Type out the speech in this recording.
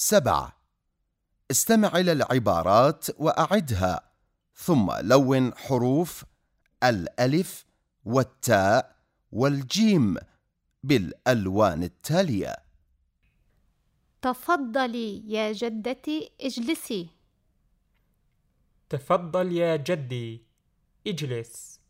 سبعة. استمع إلى العبارات وأعدها. ثم لون حروف الألف والتاء والجيم بالألوان التالية. تفضلي يا جدتي اجلسي. تفضل يا جدي اجلس.